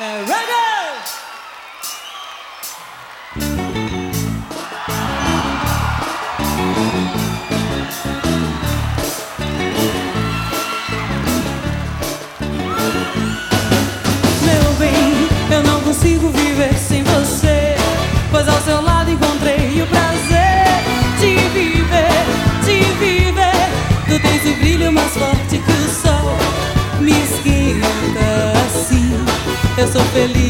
Uh, Reggae! eu sou feliz.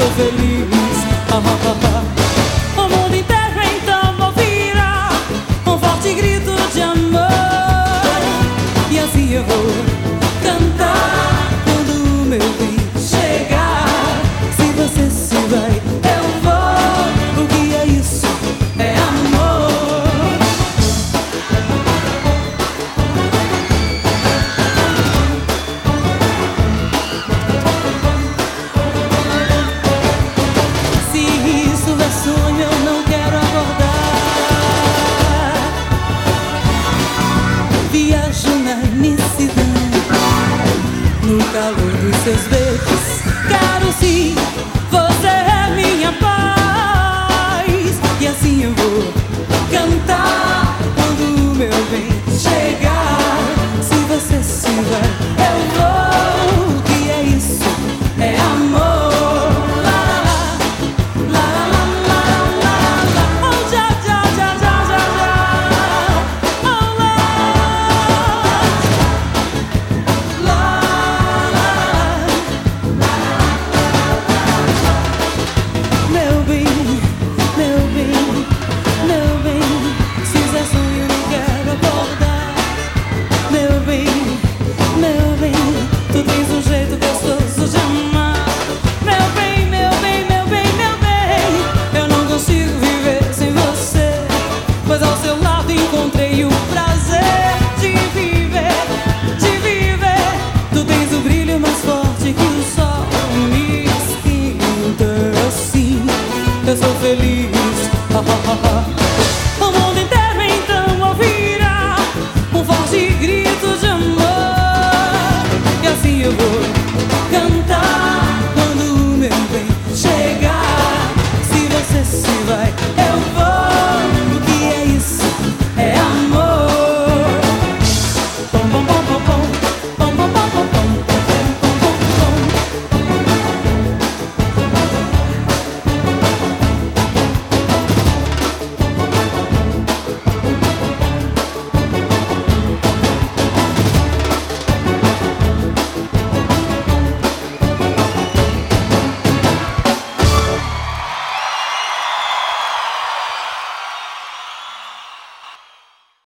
sou feliz. Ah, ah, ah, ah, o mundo inteiro então ouvirá um forte grito de amor. E assim eu vou. carnicidade. No calor dos seus beijos, caro sim.